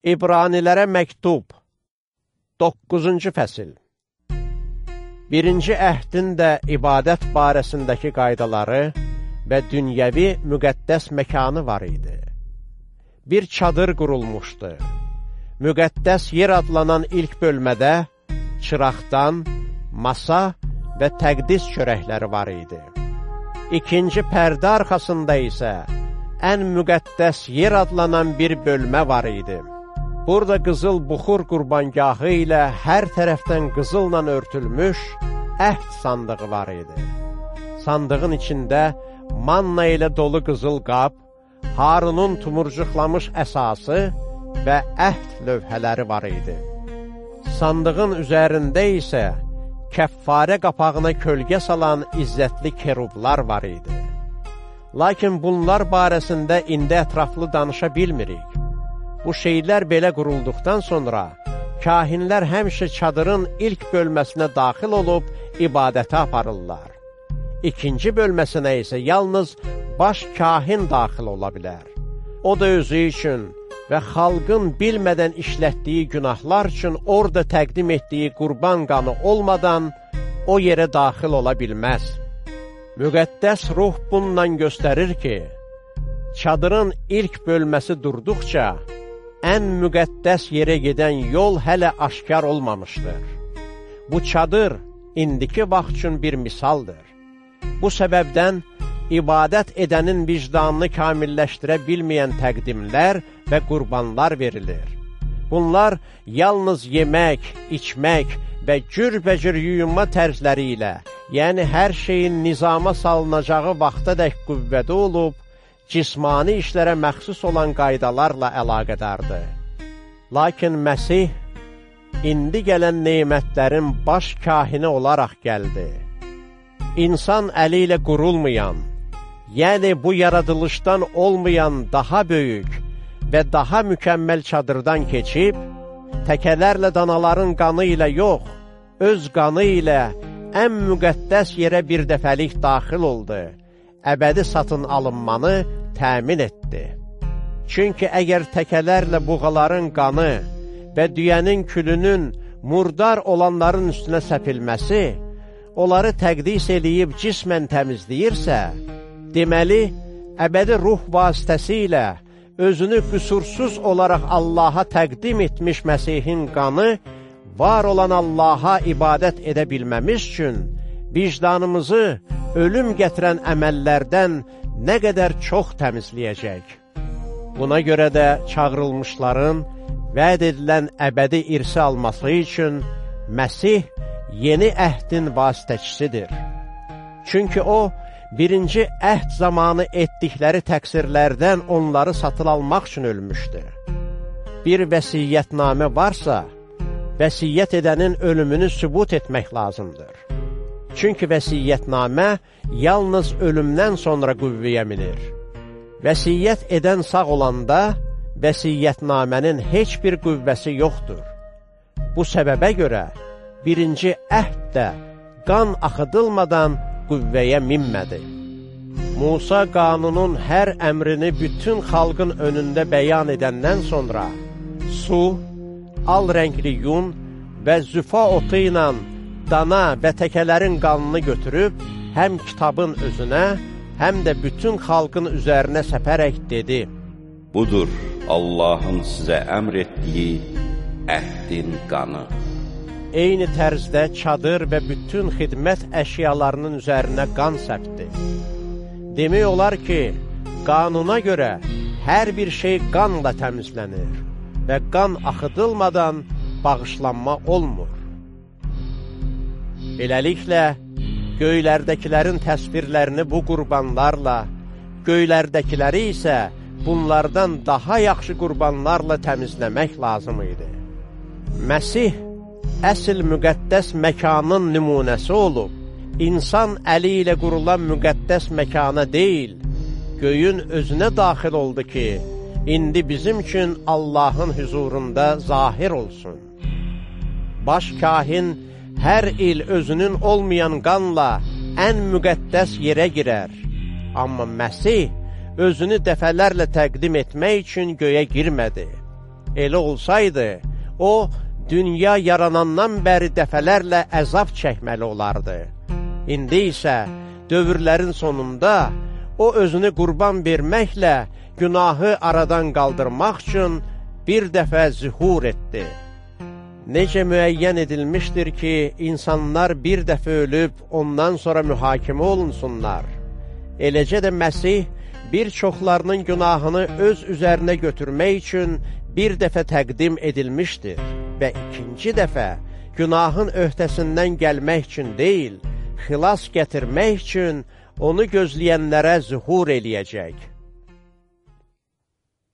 İbranilərə məktub 9-cu fəsil Birinci əhdin də ibadət barəsindəki qaydaları və dünyəvi müqəddəs məkanı var idi. Bir çadır qurulmuşdu. Müqəddəs yer adlanan ilk bölmədə çıraqdan, masa və təqdis çörəkləri var idi. İkinci pərdə arxasında isə ən müqəddəs yer adlanan bir bölmə var idi. Burada qızıl buxur qurbangahı ilə hər tərəfdən qızılla örtülmüş əhd sandığı var idi. Sandığın içində manna ilə dolu qızıl qab, Harunun tumurcuqlamış əsası və əhd lövhələri var idi. Sandığın üzərində isə kəffarə qapağına kölgə salan izzətli kerublar var idi. Lakin bunlar barəsində indi ətraflı danışa bilmirik. Bu şeylər belə qurulduqdan sonra, kahinlər həmişə çadırın ilk bölməsinə daxil olub ibadətə aparırlar. İkinci bölməsinə isə yalnız baş kahin daxil ola bilər. O da özü üçün və xalqın bilmədən işlətdiyi günahlar üçün orada təqdim etdiyi qurban qanı olmadan o yerə daxil ola bilməz. Müqəddəs ruh bundan göstərir ki, çadırın ilk bölməsi durduqca, ən müqəddəs yerə gedən yol hələ aşkar olmamışdır. Bu çadır indiki vaxt üçün bir misaldır. Bu səbəbdən ibadət edənin vicdanını kamilləşdirə bilməyən təqdimlər və qurbanlar verilir. Bunlar yalnız yemək, içmək və cürbəcür yuyunma tərzləri ilə, yəni hər şeyin nizama salınacağı vaxta dək qüvvədə olub, cismani işlərə məxsus olan qaydalarla əlaqədardır. Lakin Məsih indi gələn neymətlərin baş kahini olaraq gəldi. İnsan əli ilə qurulmayan, yəni bu yaradılışdan olmayan daha böyük və daha mükəmməl çadırdan keçib, təkələrlə danaların qanı ilə yox, öz qanı ilə ən müqəddəs yerə bir dəfəlik daxil oldu, əbədi satın alınmanı təmin etdi. Çünki əgər təkələrlə buğaların qanı və düyənin külünün murdar olanların üstünə səpilməsi, onları təqdis eləyib cismən təmizləyirsə, deməli, əbədi ruh vasitəsilə özünü qüsursuz olaraq Allaha təqdim etmiş Məsihin qanı var olan Allaha ibadət edə bilməmiş üçün vicdanımızı ölüm gətirən əməllərdən nə qədər çox təmizləyəcək. Buna görə də çağırılmışların vəd edilən əbədi irsi alması üçün Məsih yeni əhdin vasitəçisidir. Çünki o, birinci əhd zamanı etdikləri təqsirlərdən onları satıl almaq üçün ölmüşdür. Bir vəsiyyətnamə varsa, vəsiyyət edənin ölümünü sübut etmək lazımdır. Çünki vəsiyyətnamə yalnız ölümdən sonra qüvvəyə minir. Vəsiyyət edən sağ olanda, vəsiyyətnamənin heç bir qüvvəsi yoxdur. Bu səbəbə görə birinci əhd də qan axıdılmadan qüvvəyə minmədi. Musa qanunun hər əmrini bütün xalqın önündə bəyan edəndən sonra su, al rəngli yun və züfa otu ilə dana və təkələrin qanını götürüb, həm kitabın özünə, həm də bütün xalqın üzərinə səpərək dedi, Budur Allahın sizə əmr etdiyi əhdin qanı. Eyni tərzdə çadır və bütün xidmət əşyalarının üzərinə qan səpdi. Demək olar ki, qanuna görə hər bir şey qanla təmizlənir və qan axıdılmadan bağışlanma olmur. Beləliklə, göylərdəkilərin təsvirlərini bu qurbanlarla, göylərdəkiləri isə bunlardan daha yaxşı qurbanlarla təmizləmək lazım idi. Məsih əsl müqəddəs məkanın nümunəsi olub, insan əli ilə qurulan müqəddəs məkana deyil, göyün özünə daxil oldu ki, indi bizim üçün Allahın hüzurunda zahir olsun. Baş kahin hər il özünün olmayan qanla ən müqəddəs yerə girər. Amma Məsih özünü dəfələrlə təqdim etmək üçün göyə girmədi. Elə olsaydı, o, dünya yaranandan bəri dəfələrlə əzab çəkməli olardı. İndi isə dövrlərin sonunda o özünü qurban verməklə günahı aradan qaldırmaq üçün bir dəfə zühur etdi. Necə müəyyən edilmişdir ki, insanlar bir dəfə ölüb, ondan sonra mühakimə olunsunlar. Eləcə də Məsih bir çoxlarının günahını öz üzərinə götürmək üçün bir dəfə təqdim edilmişdir və ikinci dəfə günahın öhdəsindən gəlmək üçün deyil, xilas gətirmək üçün onu gözləyənlərə zühur eləyəcək.